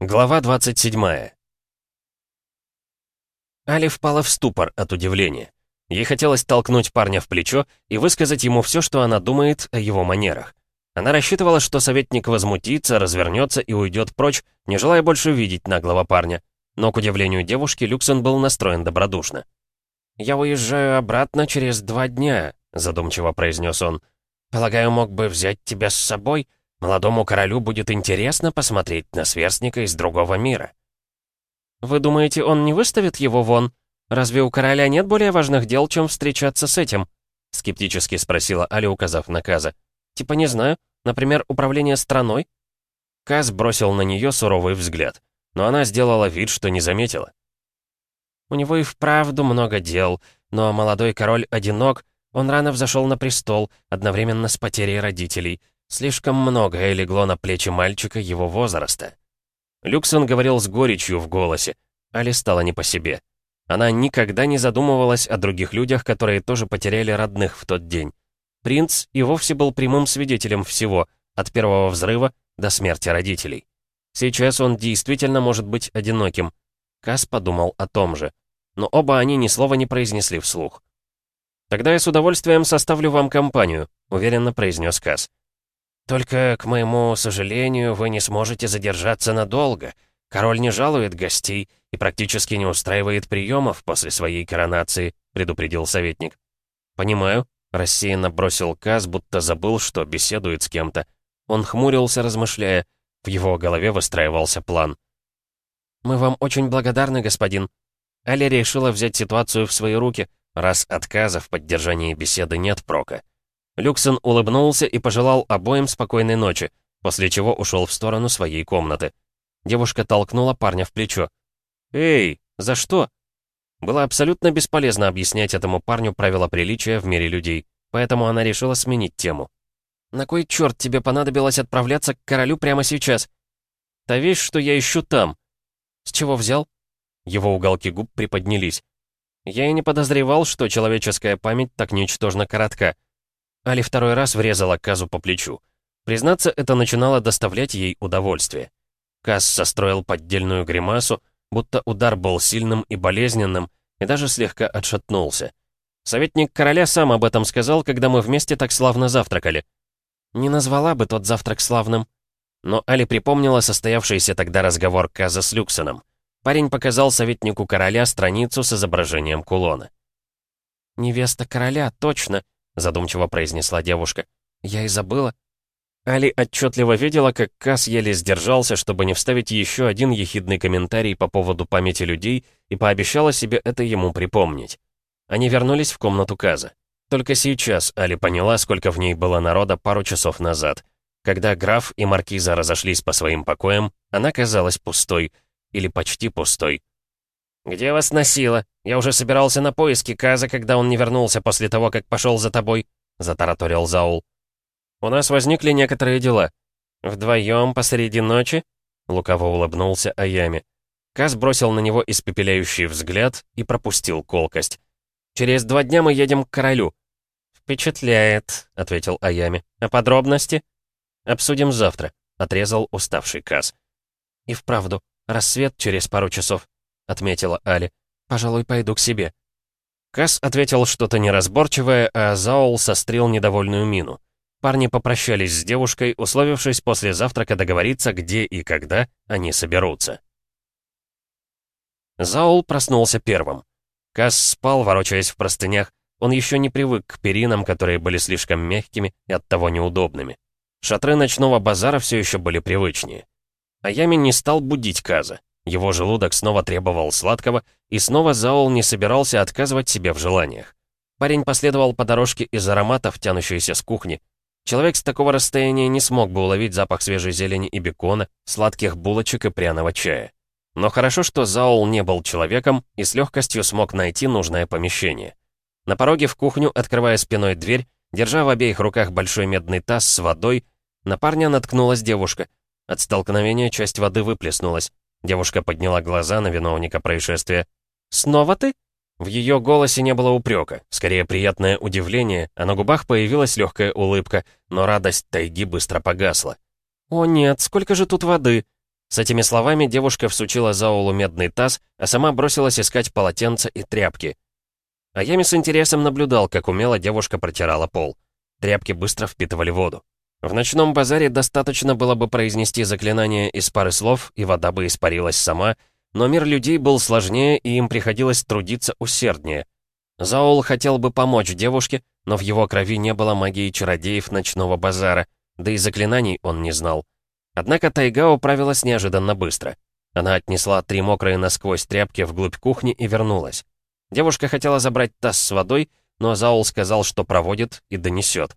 Глава 27 Али впала в ступор от удивления. Ей хотелось толкнуть парня в плечо и высказать ему все, что она думает о его манерах. Она рассчитывала, что советник возмутится, развернется и уйдет прочь, не желая больше видеть наглого парня. Но, к удивлению девушки, Люксон был настроен добродушно. «Я уезжаю обратно через два дня», — задумчиво произнес он. «Полагаю, мог бы взять тебя с собой?» Молодому королю будет интересно посмотреть на сверстника из другого мира. Вы думаете, он не выставит его вон? Разве у короля нет более важных дел, чем встречаться с этим? Скептически спросила Али, указав на Каза. Типа не знаю, например, управление страной? Каз бросил на нее суровый взгляд, но она сделала вид, что не заметила. У него и вправду много дел, но молодой король одинок, он рано взошел на престол, одновременно с потерей родителей. Слишком многое легло на плечи мальчика его возраста. Люксон говорил с горечью в голосе. Али стала не по себе. Она никогда не задумывалась о других людях, которые тоже потеряли родных в тот день. Принц и вовсе был прямым свидетелем всего, от первого взрыва до смерти родителей. Сейчас он действительно может быть одиноким. Кас подумал о том же. Но оба они ни слова не произнесли вслух. «Тогда я с удовольствием составлю вам компанию», — уверенно произнес Кас. «Только, к моему сожалению, вы не сможете задержаться надолго. Король не жалует гостей и практически не устраивает приемов после своей коронации», — предупредил советник. «Понимаю», — рассеянно бросил Каз, будто забыл, что беседует с кем-то. Он хмурился, размышляя. В его голове выстраивался план. «Мы вам очень благодарны, господин». Али решила взять ситуацию в свои руки, раз отказа в поддержании беседы нет прока. Люксон улыбнулся и пожелал обоим спокойной ночи, после чего ушел в сторону своей комнаты. Девушка толкнула парня в плечо. «Эй, за что?» Было абсолютно бесполезно объяснять этому парню правила приличия в мире людей, поэтому она решила сменить тему. «На кой черт тебе понадобилось отправляться к королю прямо сейчас?» «Та вещь, что я ищу там». «С чего взял?» Его уголки губ приподнялись. «Я и не подозревал, что человеческая память так ничтожно коротка». Али второй раз врезала Казу по плечу. Признаться, это начинало доставлять ей удовольствие. Каз состроил поддельную гримасу, будто удар был сильным и болезненным, и даже слегка отшатнулся. Советник короля сам об этом сказал, когда мы вместе так славно завтракали. Не назвала бы тот завтрак славным. Но Али припомнила состоявшийся тогда разговор Каза с Люксоном. Парень показал советнику короля страницу с изображением кулона. «Невеста короля, точно!» Задумчиво произнесла девушка. «Я и забыла». Али отчетливо видела, как Кас еле сдержался, чтобы не вставить еще один ехидный комментарий по поводу памяти людей, и пообещала себе это ему припомнить. Они вернулись в комнату Каза. Только сейчас Али поняла, сколько в ней было народа пару часов назад. Когда граф и маркиза разошлись по своим покоям, она казалась пустой, или почти пустой. «Где вас носило? Я уже собирался на поиски Каза, когда он не вернулся после того, как пошел за тобой», — затараторил Заул. «У нас возникли некоторые дела. Вдвоем посреди ночи?» — лукаво улыбнулся Аями. Каз бросил на него испепеляющий взгляд и пропустил колкость. «Через два дня мы едем к королю». «Впечатляет», — ответил Аями. «А подробности?» «Обсудим завтра», — отрезал уставший Каз. «И вправду, рассвет через пару часов отметила Али. «Пожалуй, пойду к себе». Кас ответил что-то неразборчивое, а Заул сострил недовольную мину. Парни попрощались с девушкой, условившись после завтрака договориться, где и когда они соберутся. Заул проснулся первым. Кас спал, ворочаясь в простынях. Он еще не привык к перинам, которые были слишком мягкими и оттого неудобными. Шатры ночного базара все еще были привычнее. А Ями не стал будить Каза. Его желудок снова требовал сладкого, и снова Заул не собирался отказывать себе в желаниях. Парень последовал по дорожке из ароматов, тянущейся с кухни. Человек с такого расстояния не смог бы уловить запах свежей зелени и бекона, сладких булочек и пряного чая. Но хорошо, что Заул не был человеком и с легкостью смог найти нужное помещение. На пороге в кухню, открывая спиной дверь, держа в обеих руках большой медный таз с водой, на парня наткнулась девушка. От столкновения часть воды выплеснулась. Девушка подняла глаза на виновника происшествия. «Снова ты?» В ее голосе не было упрека, скорее приятное удивление, а на губах появилась легкая улыбка, но радость тайги быстро погасла. «О нет, сколько же тут воды!» С этими словами девушка всучила Заулу медный таз, а сама бросилась искать полотенца и тряпки. А Ями с интересом наблюдал, как умело девушка протирала пол. Тряпки быстро впитывали воду. В ночном базаре достаточно было бы произнести заклинание из пары слов, и вода бы испарилась сама, но мир людей был сложнее, и им приходилось трудиться усерднее. Заул хотел бы помочь девушке, но в его крови не было магии чародеев ночного базара, да и заклинаний он не знал. Однако тайга управилась неожиданно быстро. Она отнесла три мокрые насквозь тряпки вглубь кухни и вернулась. Девушка хотела забрать таз с водой, но Заул сказал, что проводит и донесет.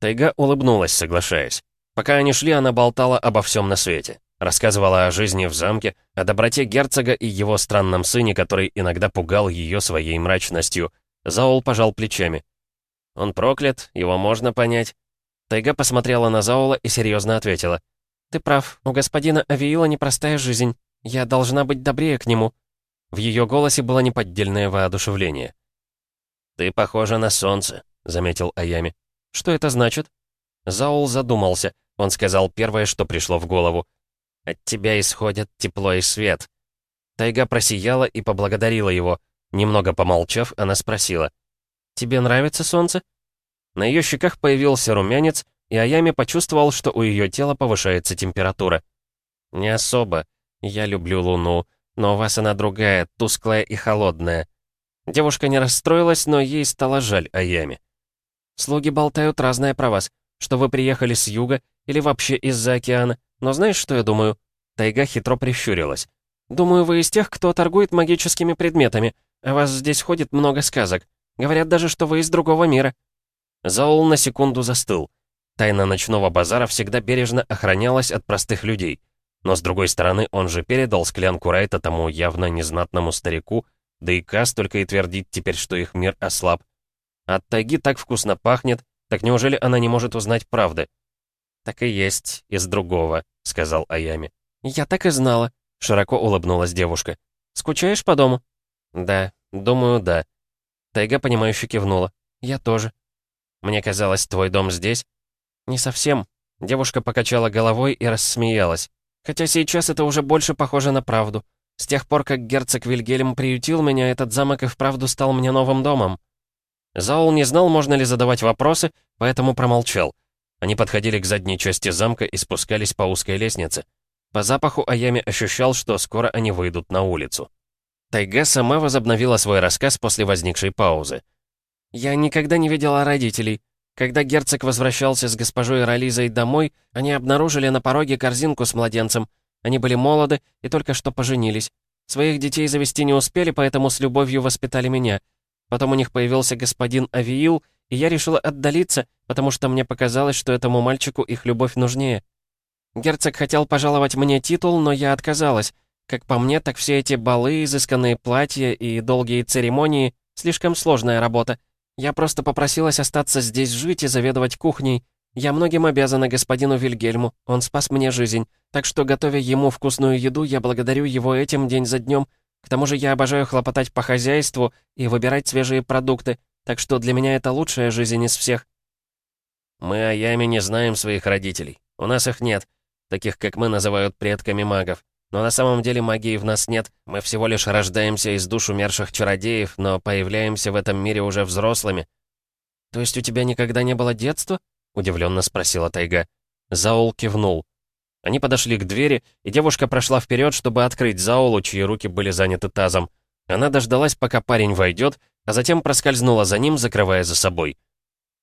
Тайга улыбнулась, соглашаясь. Пока они шли, она болтала обо всем на свете. Рассказывала о жизни в замке, о доброте герцога и его странном сыне, который иногда пугал ее своей мрачностью. Заул пожал плечами. «Он проклят, его можно понять». Тайга посмотрела на Заула и серьезно ответила. «Ты прав, у господина Авиила непростая жизнь. Я должна быть добрее к нему». В ее голосе было неподдельное воодушевление. «Ты похожа на солнце», — заметил Аями. «Что это значит?» Заул задумался. Он сказал первое, что пришло в голову. «От тебя исходят тепло и свет». Тайга просияла и поблагодарила его. Немного помолчав, она спросила. «Тебе нравится солнце?» На ее щеках появился румянец, и Аями почувствовал, что у ее тела повышается температура. «Не особо. Я люблю луну, но у вас она другая, тусклая и холодная». Девушка не расстроилась, но ей стало жаль Аями. Слуги болтают разное про вас, что вы приехали с юга или вообще из-за океана. Но знаешь, что я думаю?» Тайга хитро прищурилась. «Думаю, вы из тех, кто торгует магическими предметами. О вас здесь ходит много сказок. Говорят даже, что вы из другого мира». Заул на секунду застыл. Тайна ночного базара всегда бережно охранялась от простых людей. Но с другой стороны, он же передал склянку Райта тому явно незнатному старику, да и Кас только и твердит теперь, что их мир ослаб. От тайги так вкусно пахнет, так неужели она не может узнать правды? «Так и есть, из другого», — сказал Аями. «Я так и знала», — широко улыбнулась девушка. «Скучаешь по дому?» «Да, думаю, да». Тайга, понимающе кивнула. «Я тоже». «Мне казалось, твой дом здесь?» «Не совсем». Девушка покачала головой и рассмеялась. «Хотя сейчас это уже больше похоже на правду. С тех пор, как герцог Вильгельм приютил меня, этот замок и вправду стал мне новым домом». Заул не знал, можно ли задавать вопросы, поэтому промолчал. Они подходили к задней части замка и спускались по узкой лестнице. По запаху Аями ощущал, что скоро они выйдут на улицу. Тайга сама возобновила свой рассказ после возникшей паузы. «Я никогда не видела родителей. Когда герцог возвращался с госпожой Ролизой домой, они обнаружили на пороге корзинку с младенцем. Они были молоды и только что поженились. Своих детей завести не успели, поэтому с любовью воспитали меня. Потом у них появился господин Авиил, и я решила отдалиться, потому что мне показалось, что этому мальчику их любовь нужнее. Герцог хотел пожаловать мне титул, но я отказалась. Как по мне, так все эти балы, изысканные платья и долгие церемонии — слишком сложная работа. Я просто попросилась остаться здесь жить и заведовать кухней. Я многим обязана господину Вильгельму, он спас мне жизнь. Так что, готовя ему вкусную еду, я благодарю его этим день за днем, к тому же я обожаю хлопотать по хозяйству и выбирать свежие продукты, так что для меня это лучшая жизнь из всех». «Мы о Яме не знаем своих родителей. У нас их нет. Таких, как мы, называют предками магов. Но на самом деле магии в нас нет. Мы всего лишь рождаемся из душ умерших чародеев, но появляемся в этом мире уже взрослыми». «То есть у тебя никогда не было детства?» — удивленно спросила Тайга. Заул кивнул. Они подошли к двери, и девушка прошла вперед, чтобы открыть Заулу, чьи руки были заняты тазом. Она дождалась, пока парень войдет, а затем проскользнула за ним, закрывая за собой.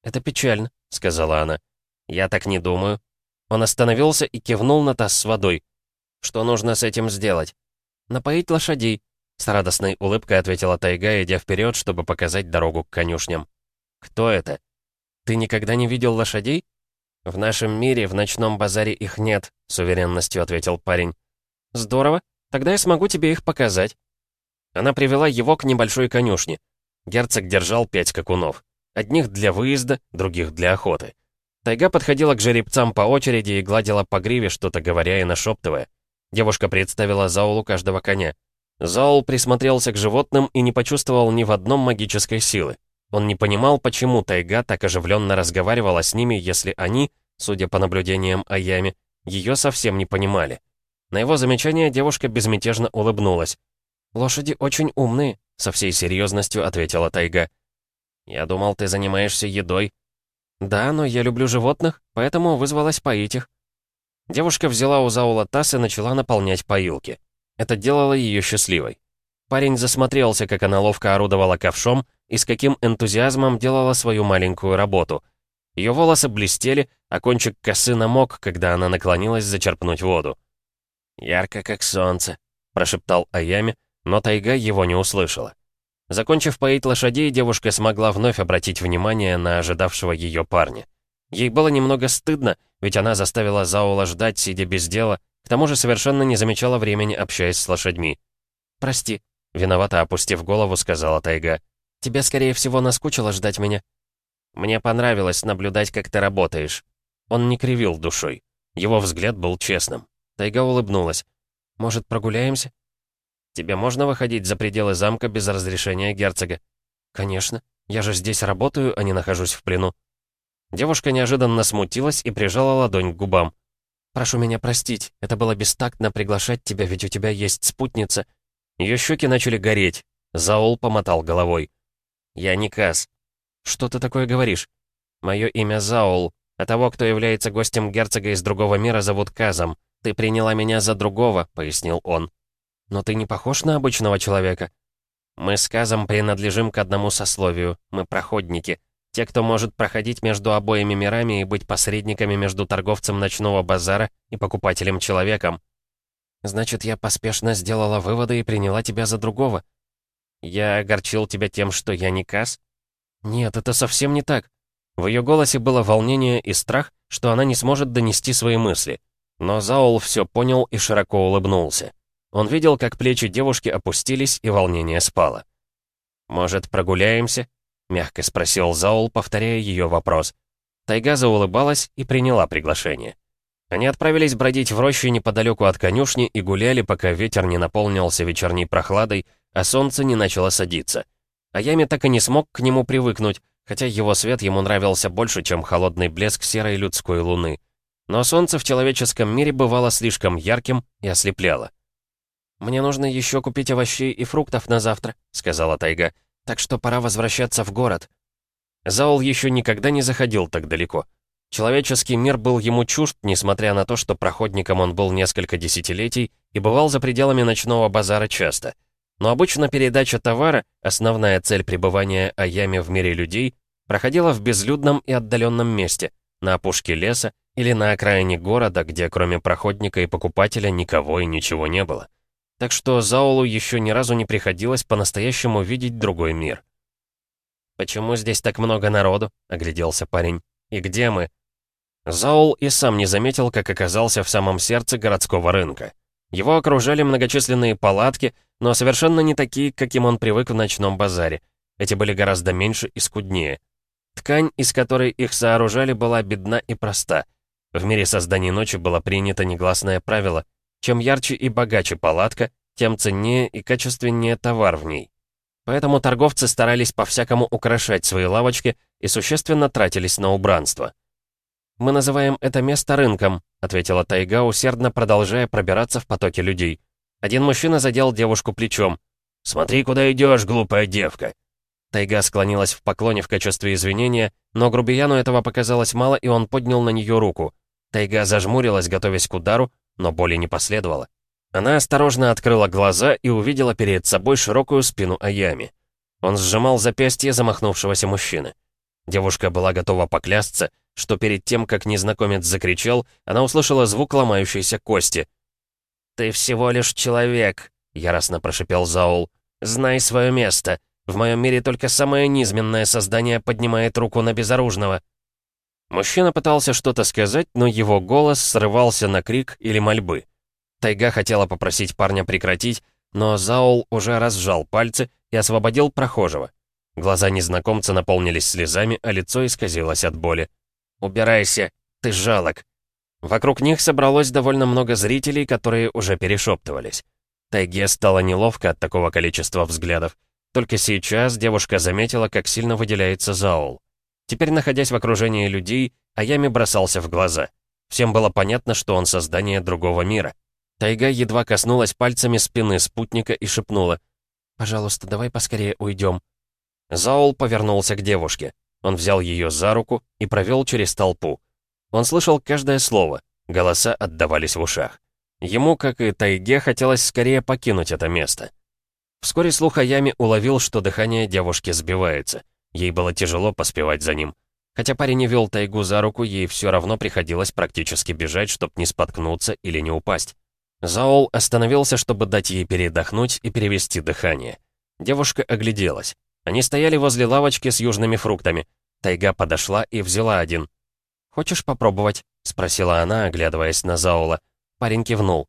«Это печально», — сказала она. «Я так не думаю». Он остановился и кивнул на таз с водой. «Что нужно с этим сделать?» «Напоить лошадей», — с радостной улыбкой ответила Тайга, идя вперед, чтобы показать дорогу к конюшням. «Кто это?» «Ты никогда не видел лошадей?» «В нашем мире, в ночном базаре их нет», — с уверенностью ответил парень. «Здорово. Тогда я смогу тебе их показать». Она привела его к небольшой конюшне. Герцог держал пять скакунов. Одних для выезда, других для охоты. Тайга подходила к жеребцам по очереди и гладила по гриве, что-то говоря и нашептывая. Девушка представила Заулу каждого коня. Заул присмотрелся к животным и не почувствовал ни в одном магической силы. Он не понимал, почему тайга так оживленно разговаривала с ними, если они, судя по наблюдениям Аями, ее совсем не понимали. На его замечание девушка безмятежно улыбнулась. «Лошади очень умные», — со всей серьезностью ответила Тайга. «Я думал, ты занимаешься едой». «Да, но я люблю животных, поэтому вызвалась поить их». Девушка взяла у Заула таз и начала наполнять поилки. Это делало ее счастливой. Парень засмотрелся, как она ловко орудовала ковшом и с каким энтузиазмом делала свою маленькую работу. Ее волосы блестели, а кончик косы намок, когда она наклонилась зачерпнуть воду. «Ярко, как солнце», — прошептал Аями, но тайга его не услышала. Закончив поить лошадей, девушка смогла вновь обратить внимание на ожидавшего ее парня. Ей было немного стыдно, ведь она заставила Заула ждать, сидя без дела, к тому же совершенно не замечала времени, общаясь с лошадьми. «Прости», — виновато опустив голову, сказала Тайга. «Тебе, скорее всего, наскучило ждать меня?» «Мне понравилось наблюдать, как ты работаешь». Он не кривил душой. Его взгляд был честным. Тайга улыбнулась. «Может, прогуляемся?» «Тебе можно выходить за пределы замка без разрешения герцога?» «Конечно. Я же здесь работаю, а не нахожусь в плену». Девушка неожиданно смутилась и прижала ладонь к губам. «Прошу меня простить, это было бестактно приглашать тебя, ведь у тебя есть спутница». Ее щеки начали гореть. Заул помотал головой. «Я не Каз». «Что ты такое говоришь?» «Мое имя Заул, а того, кто является гостем герцога из другого мира, зовут Казом. Ты приняла меня за другого», — пояснил он. «Но ты не похож на обычного человека». «Мы с Казом принадлежим к одному сословию. Мы проходники. Те, кто может проходить между обоими мирами и быть посредниками между торговцем ночного базара и покупателем-человеком. Значит, я поспешно сделала выводы и приняла тебя за другого. Я огорчил тебя тем, что я не Кас? Нет, это совсем не так. В ее голосе было волнение и страх, что она не сможет донести свои мысли. Но Заул все понял и широко улыбнулся. Он видел, как плечи девушки опустились, и волнение спало. «Может, прогуляемся?» — мягко спросил Заул, повторяя ее вопрос. Тайга заулыбалась и приняла приглашение. Они отправились бродить в роще неподалеку от конюшни и гуляли, пока ветер не наполнился вечерней прохладой, а солнце не начало садиться. А Ями так и не смог к нему привыкнуть, хотя его свет ему нравился больше, чем холодный блеск серой людской луны. Но солнце в человеческом мире бывало слишком ярким и ослепляло. «Мне нужно еще купить овощей и фруктов на завтра», — сказала Тайга. Так что пора возвращаться в город. Заул еще никогда не заходил так далеко. Человеческий мир был ему чужд, несмотря на то, что проходником он был несколько десятилетий и бывал за пределами ночного базара часто. Но обычно передача товара, основная цель пребывания Аями в мире людей, проходила в безлюдном и отдаленном месте, на опушке леса или на окраине города, где кроме проходника и покупателя никого и ничего не было так что Заулу еще ни разу не приходилось по-настоящему видеть другой мир. «Почему здесь так много народу?» — огляделся парень. «И где мы?» Заул и сам не заметил, как оказался в самом сердце городского рынка. Его окружали многочисленные палатки, но совершенно не такие, каким он привык в ночном базаре. Эти были гораздо меньше и скуднее. Ткань, из которой их сооружали, была бедна и проста. В мире создания ночи было принято негласное правило — чем ярче и богаче палатка, тем ценнее и качественнее товар в ней. Поэтому торговцы старались по-всякому украшать свои лавочки и существенно тратились на убранство. «Мы называем это место рынком», — ответила Тайга, усердно продолжая пробираться в потоке людей. Один мужчина задел девушку плечом. «Смотри, куда идешь, глупая девка!» Тайга склонилась в поклоне в качестве извинения, но грубияну этого показалось мало, и он поднял на нее руку. Тайга зажмурилась, готовясь к удару, но боли не последовало. Она осторожно открыла глаза и увидела перед собой широкую спину Аями. Он сжимал запястье замахнувшегося мужчины. Девушка была готова поклясться, что перед тем, как незнакомец закричал, она услышала звук ломающейся кости. «Ты всего лишь человек», — яростно прошипел Заул. «Знай свое место. В моем мире только самое низменное создание поднимает руку на безоружного». Мужчина пытался что-то сказать, но его голос срывался на крик или мольбы. Тайга хотела попросить парня прекратить, но Заул уже разжал пальцы и освободил прохожего. Глаза незнакомца наполнились слезами, а лицо исказилось от боли. «Убирайся, ты жалок!» Вокруг них собралось довольно много зрителей, которые уже перешептывались. Тайге стало неловко от такого количества взглядов. Только сейчас девушка заметила, как сильно выделяется Заул. Теперь, находясь в окружении людей, Аями бросался в глаза. Всем было понятно, что он создание другого мира. Тайга едва коснулась пальцами спины спутника и шепнула. «Пожалуйста, давай поскорее уйдем». Заул повернулся к девушке. Он взял ее за руку и провел через толпу. Он слышал каждое слово, голоса отдавались в ушах. Ему, как и Тайге, хотелось скорее покинуть это место. Вскоре слух о яме уловил, что дыхание девушки сбивается. Ей было тяжело поспевать за ним. Хотя парень не вел Тайгу за руку, ей все равно приходилось практически бежать, чтобы не споткнуться или не упасть. Заол остановился, чтобы дать ей передохнуть и перевести дыхание. Девушка огляделась. Они стояли возле лавочки с южными фруктами. Тайга подошла и взяла один. «Хочешь попробовать?» — спросила она, оглядываясь на Заола. Парень кивнул.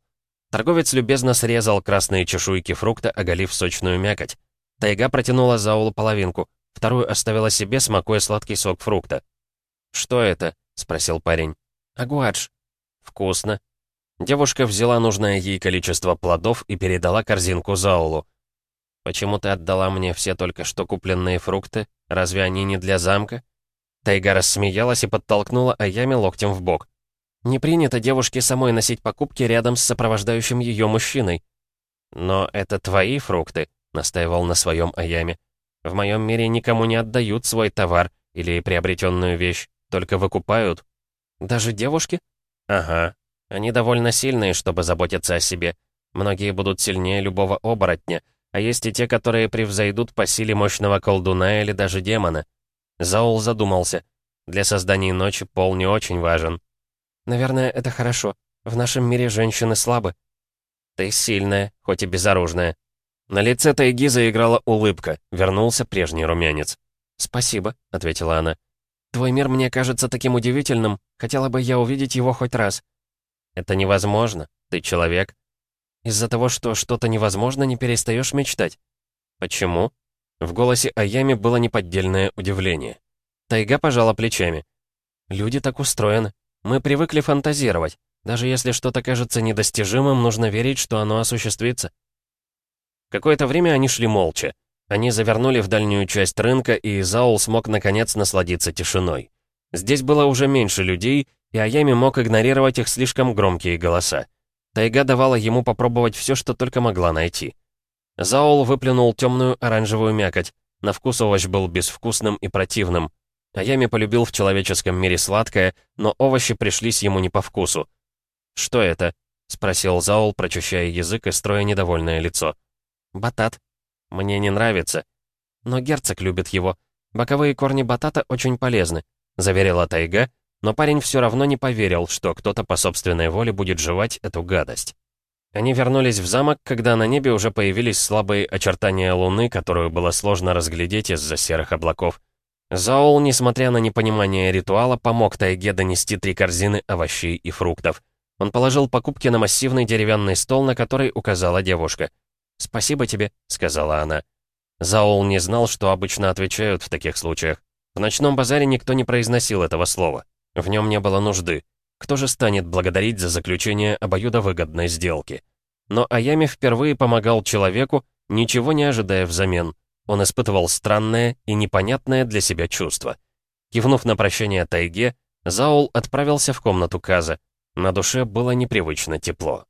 Торговец любезно срезал красные чешуйки фрукта, оголив сочную мякоть. Тайга протянула Заулу половинку, вторую оставила себе, смакуя сладкий сок фрукта. «Что это?» — спросил парень. «Агуадж». «Вкусно». Девушка взяла нужное ей количество плодов и передала корзинку Заулу. «Почему ты отдала мне все только что купленные фрукты? Разве они не для замка?» Тайга рассмеялась и подтолкнула Аями локтем в бок. Не принято девушке самой носить покупки рядом с сопровождающим ее мужчиной. «Но это твои фрукты», — настаивал на своем Аяме. «В моем мире никому не отдают свой товар или приобретенную вещь, только выкупают». «Даже девушки?» «Ага. Они довольно сильные, чтобы заботиться о себе. Многие будут сильнее любого оборотня, а есть и те, которые превзойдут по силе мощного колдуна или даже демона». Заул задумался. Для создания ночи пол не очень важен. Наверное, это хорошо. В нашем мире женщины слабы. Ты сильная, хоть и безоружная. На лице Тайги заиграла улыбка. Вернулся прежний румянец. «Спасибо», — ответила она. «Твой мир мне кажется таким удивительным. Хотела бы я увидеть его хоть раз». «Это невозможно. Ты человек». «Из-за того, что что-то невозможно, не перестаешь мечтать». «Почему?» В голосе Аями было неподдельное удивление. Тайга пожала плечами. «Люди так устроены. Мы привыкли фантазировать. Даже если что-то кажется недостижимым, нужно верить, что оно осуществится. Какое-то время они шли молча. Они завернули в дальнюю часть рынка, и Заул смог наконец насладиться тишиной. Здесь было уже меньше людей, и Аями мог игнорировать их слишком громкие голоса. Тайга давала ему попробовать все, что только могла найти. Заул выплюнул темную оранжевую мякоть. На вкус овощ был безвкусным и противным. Аями полюбил в человеческом мире сладкое, но овощи пришлись ему не по вкусу. «Что это?» — спросил Заул, прочищая язык и строя недовольное лицо. «Батат. Мне не нравится. Но герцог любит его. Боковые корни батата очень полезны», — заверила Тайга, но парень все равно не поверил, что кто-то по собственной воле будет жевать эту гадость. Они вернулись в замок, когда на небе уже появились слабые очертания луны, которую было сложно разглядеть из-за серых облаков. Заул, несмотря на непонимание ритуала, помог Тайге донести три корзины овощей и фруктов. Он положил покупки на массивный деревянный стол, на который указала девушка. «Спасибо тебе», — сказала она. Заул не знал, что обычно отвечают в таких случаях. В ночном базаре никто не произносил этого слова. В нем не было нужды. Кто же станет благодарить за заключение обоюдовыгодной сделки? Но Аями впервые помогал человеку, ничего не ожидая взамен. Он испытывал странное и непонятное для себя чувство. Кивнув на прощание тайге, Заул отправился в комнату Каза. На душе было непривычно тепло.